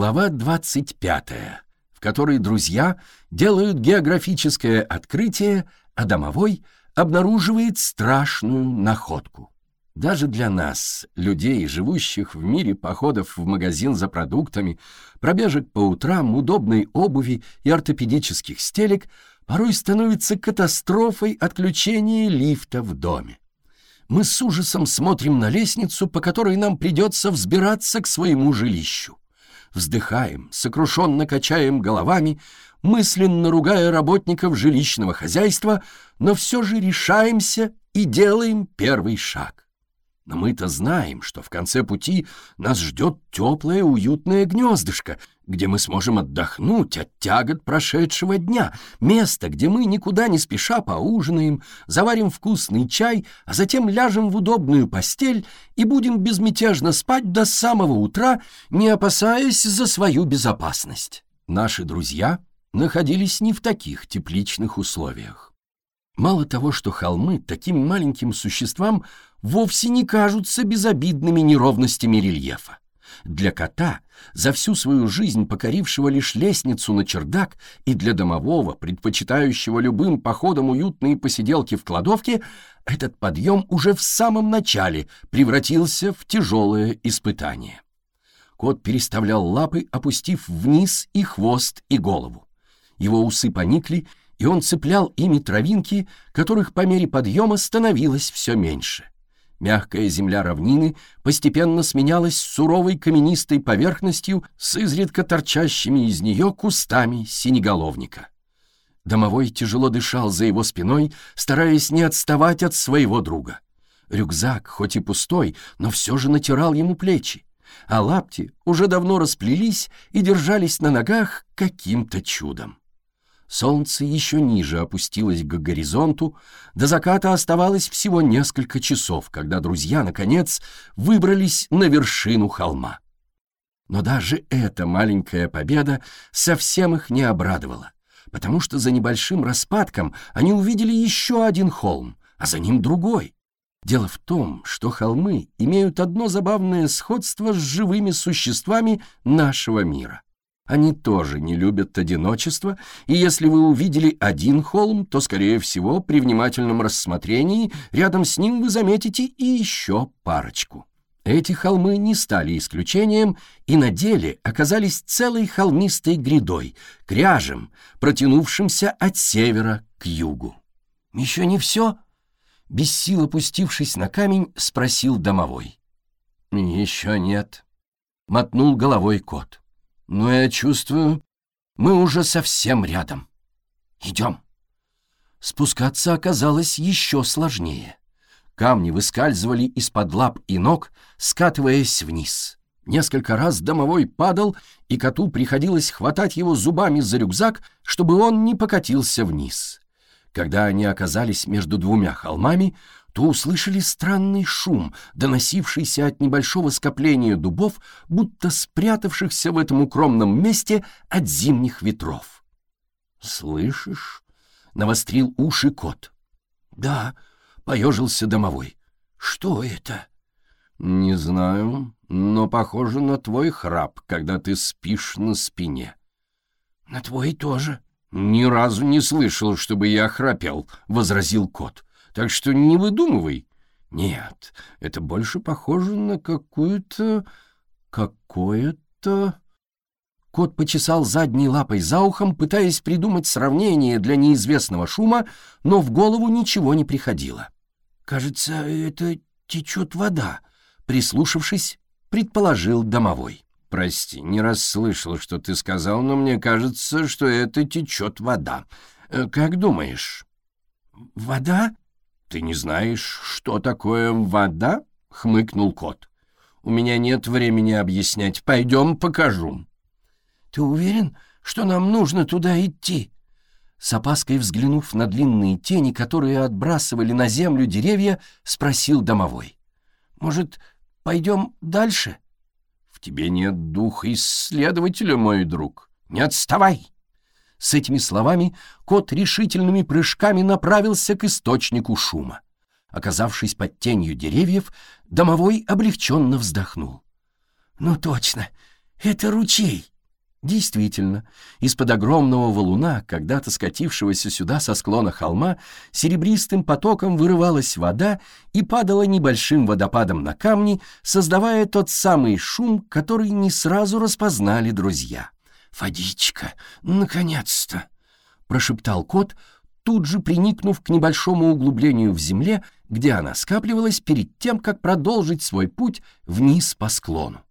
Глава 25, в которой друзья делают географическое открытие, а домовой обнаруживает страшную находку. Даже для нас, людей, живущих в мире походов в магазин за продуктами, пробежек по утрам, удобной обуви и ортопедических стелек, порой становится катастрофой отключения лифта в доме. Мы с ужасом смотрим на лестницу, по которой нам придется взбираться к своему жилищу вздыхаем, сокрушенно качаем головами, мысленно ругая работников жилищного хозяйства, но все же решаемся и делаем первый шаг. Но мы-то знаем, что в конце пути нас ждет теплое уютное гнездышко, где мы сможем отдохнуть от тягот прошедшего дня, место, где мы никуда не спеша поужинаем, заварим вкусный чай, а затем ляжем в удобную постель и будем безмятежно спать до самого утра, не опасаясь за свою безопасность. Наши друзья находились не в таких тепличных условиях. Мало того, что холмы таким маленьким существам вовсе не кажутся безобидными неровностями рельефа. Для кота, за всю свою жизнь покорившего лишь лестницу на чердак, и для домового, предпочитающего любым походом уютные посиделки в кладовке, этот подъем уже в самом начале превратился в тяжелое испытание. Кот переставлял лапы, опустив вниз и хвост, и голову. Его усы поникли, и он цеплял ими травинки, которых по мере подъема становилось все меньше. Мягкая земля равнины постепенно сменялась суровой каменистой поверхностью с изредка торчащими из нее кустами синеголовника. Домовой тяжело дышал за его спиной, стараясь не отставать от своего друга. Рюкзак, хоть и пустой, но все же натирал ему плечи, а лапти уже давно расплелись и держались на ногах каким-то чудом. Солнце еще ниже опустилось к горизонту, до заката оставалось всего несколько часов, когда друзья, наконец, выбрались на вершину холма. Но даже эта маленькая победа совсем их не обрадовала, потому что за небольшим распадком они увидели еще один холм, а за ним другой. Дело в том, что холмы имеют одно забавное сходство с живыми существами нашего мира — они тоже не любят одиночество, и если вы увидели один холм, то, скорее всего, при внимательном рассмотрении рядом с ним вы заметите и еще парочку. Эти холмы не стали исключением и на деле оказались целой холмистой грядой, кряжем, протянувшимся от севера к югу. «Еще не все?» Без сил опустившись на камень, спросил домовой. «Еще нет», — мотнул головой кот. Но я чувствую, мы уже совсем рядом. Идем. Спускаться оказалось еще сложнее. Камни выскальзывали из-под лап и ног, скатываясь вниз. Несколько раз домовой падал, и коту приходилось хватать его зубами за рюкзак, чтобы он не покатился вниз. Когда они оказались между двумя холмами, то услышали странный шум, доносившийся от небольшого скопления дубов, будто спрятавшихся в этом укромном месте от зимних ветров. «Слышишь?» — навострил уши кот. «Да», — поежился домовой. «Что это?» «Не знаю, но похоже на твой храп, когда ты спишь на спине». «На твой тоже». «Ни разу не слышал, чтобы я храпел», — возразил кот так что не выдумывай. Нет, это больше похоже на какую-то... какое-то... Кот почесал задней лапой за ухом, пытаясь придумать сравнение для неизвестного шума, но в голову ничего не приходило. «Кажется, это течет вода», — прислушавшись, предположил домовой. «Прости, не расслышал, что ты сказал, но мне кажется, что это течет вода. Э, как думаешь?» «Вода?» «Ты не знаешь, что такое вода?» — хмыкнул кот. «У меня нет времени объяснять. Пойдем покажу». «Ты уверен, что нам нужно туда идти?» С опаской взглянув на длинные тени, которые отбрасывали на землю деревья, спросил домовой. «Может, пойдем дальше?» «В тебе нет духа исследователя, мой друг. Не отставай!» С этими словами кот решительными прыжками направился к источнику шума. Оказавшись под тенью деревьев, домовой облегченно вздохнул. «Ну точно, это ручей!» Действительно, из-под огромного валуна, когда-то скатившегося сюда со склона холма, серебристым потоком вырывалась вода и падала небольшим водопадом на камни, создавая тот самый шум, который не сразу распознали друзья. «Водичка, наконец-то!» — прошептал кот, тут же приникнув к небольшому углублению в земле, где она скапливалась перед тем, как продолжить свой путь вниз по склону.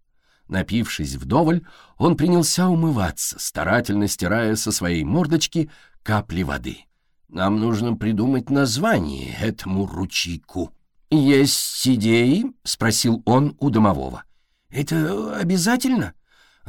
Напившись вдоволь, он принялся умываться, старательно стирая со своей мордочки капли воды. «Нам нужно придумать название этому ручейку». «Есть идеи?» — спросил он у домового. «Это обязательно?»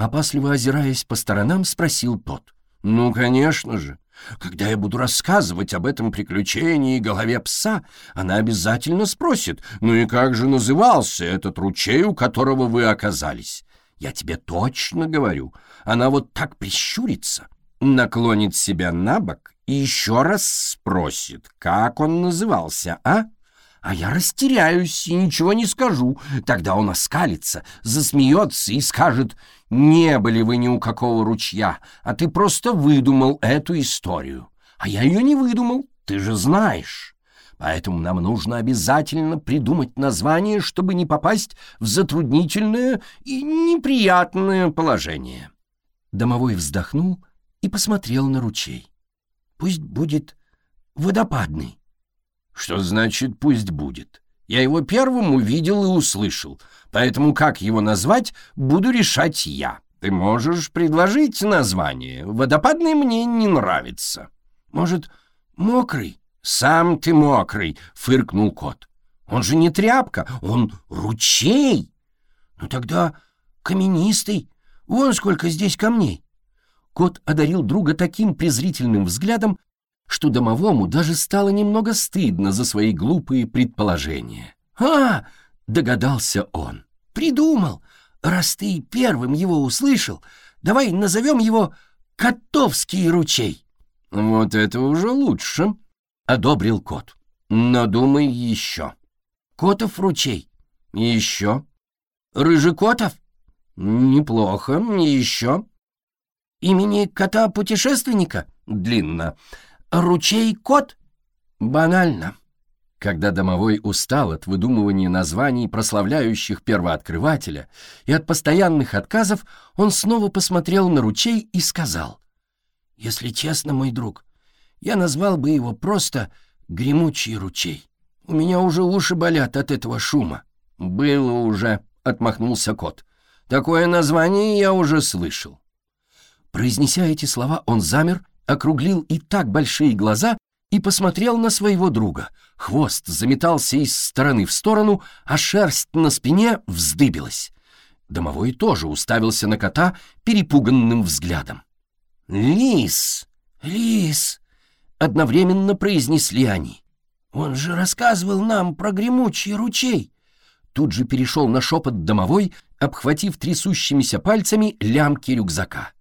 Опасливо озираясь по сторонам, спросил тот. «Ну, конечно же. Когда я буду рассказывать об этом приключении голове пса, она обязательно спросит, ну и как же назывался этот ручей, у которого вы оказались? Я тебе точно говорю, она вот так прищурится, наклонит себя на бок и еще раз спросит, как он назывался, а? А я растеряюсь и ничего не скажу. Тогда он оскалится, засмеется и скажет, «Не были вы ни у какого ручья, а ты просто выдумал эту историю. А я ее не выдумал, ты же знаешь». Поэтому нам нужно обязательно придумать название, чтобы не попасть в затруднительное и неприятное положение. Домовой вздохнул и посмотрел на ручей. Пусть будет водопадный. Что значит «пусть будет»? Я его первым увидел и услышал, поэтому как его назвать, буду решать я. Ты можешь предложить название. Водопадный мне не нравится. Может, мокрый? «Сам ты мокрый!» — фыркнул кот. «Он же не тряпка, он ручей!» «Ну тогда каменистый. Вон сколько здесь камней!» Кот одарил друга таким презрительным взглядом, что домовому даже стало немного стыдно за свои глупые предположения. «А!» — догадался он. «Придумал! Раз ты первым его услышал, давай назовем его Котовский ручей!» «Вот это уже лучше!» одобрил кот. Но думай еще. Котов ручей. Еще. Рыжикотов? Неплохо. Еще. Имени кота-путешественника? Длинно. Ручей-кот? Банально. Когда домовой устал от выдумывания названий, прославляющих первооткрывателя, и от постоянных отказов, он снова посмотрел на ручей и сказал, «Если честно, мой друг, я назвал бы его просто «гремучий ручей». У меня уже уши болят от этого шума. «Было уже», — отмахнулся кот. «Такое название я уже слышал». Произнеся эти слова, он замер, округлил и так большие глаза и посмотрел на своего друга. Хвост заметался из стороны в сторону, а шерсть на спине вздыбилась. Домовой тоже уставился на кота перепуганным взглядом. «Лис! Лис!» Одновременно произнесли они. «Он же рассказывал нам про гремучий ручей!» Тут же перешел на шепот домовой, обхватив трясущимися пальцами лямки рюкзака.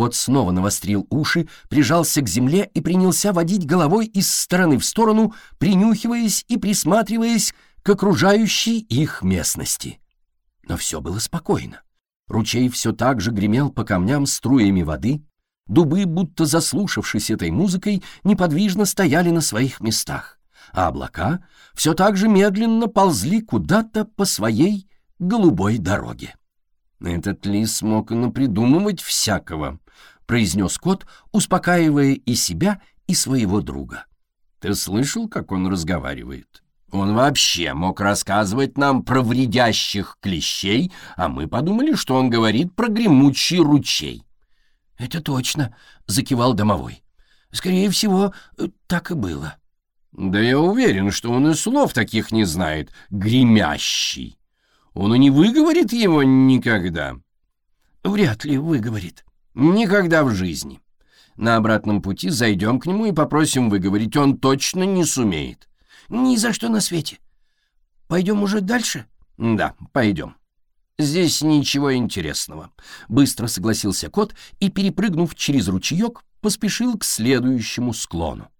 Кот снова навострил уши, прижался к земле и принялся водить головой из стороны в сторону, принюхиваясь и присматриваясь к окружающей их местности. Но все было спокойно. Ручей все так же гремел по камням струями воды, Дубы, будто заслушавшись этой музыкой, неподвижно стояли на своих местах, а облака все так же медленно ползли куда-то по своей голубой дороге. «Этот лис мог напридумывать всякого», — произнес кот, успокаивая и себя, и своего друга. «Ты слышал, как он разговаривает?» Он вообще мог рассказывать нам про вредящих клещей, а мы подумали, что он говорит про гремучий ручей. «Это точно», — закивал домовой. «Скорее всего, так и было». «Да я уверен, что он и слов таких не знает. Гремящий. Он и не выговорит его никогда». «Вряд ли выговорит». «Никогда в жизни. На обратном пути зайдем к нему и попросим выговорить. Он точно не сумеет». «Ни за что на свете. Пойдем уже дальше?» «Да, пойдем». «Здесь ничего интересного», — быстро согласился кот и, перепрыгнув через ручеек, поспешил к следующему склону.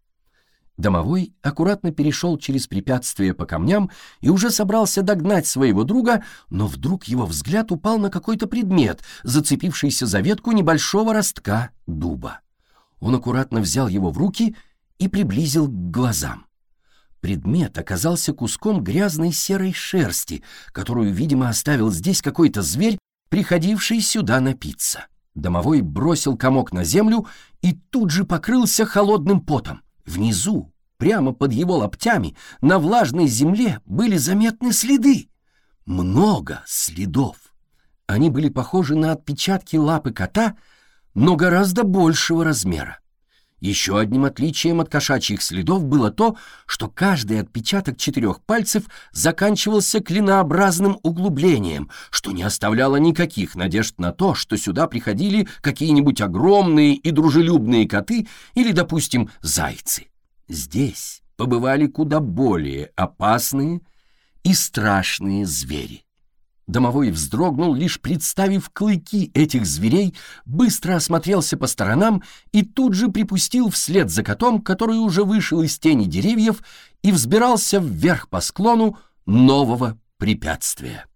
Домовой аккуратно перешел через препятствие по камням и уже собрался догнать своего друга, но вдруг его взгляд упал на какой-то предмет, зацепившийся за ветку небольшого ростка дуба. Он аккуратно взял его в руки и приблизил к глазам. Предмет оказался куском грязной серой шерсти, которую, видимо, оставил здесь какой-то зверь, приходивший сюда напиться. Домовой бросил комок на землю и тут же покрылся холодным потом. Внизу, прямо под его лоптями, на влажной земле были заметны следы. Много следов. Они были похожи на отпечатки лапы кота, но гораздо большего размера. Еще одним отличием от кошачьих следов было то, что каждый отпечаток четырех пальцев заканчивался клинообразным углублением, что не оставляло никаких надежд на то, что сюда приходили какие-нибудь огромные и дружелюбные коты или, допустим, зайцы. Здесь побывали куда более опасные и страшные звери. Домовой вздрогнул, лишь представив клыки этих зверей, быстро осмотрелся по сторонам и тут же припустил вслед за котом, который уже вышел из тени деревьев и взбирался вверх по склону нового препятствия.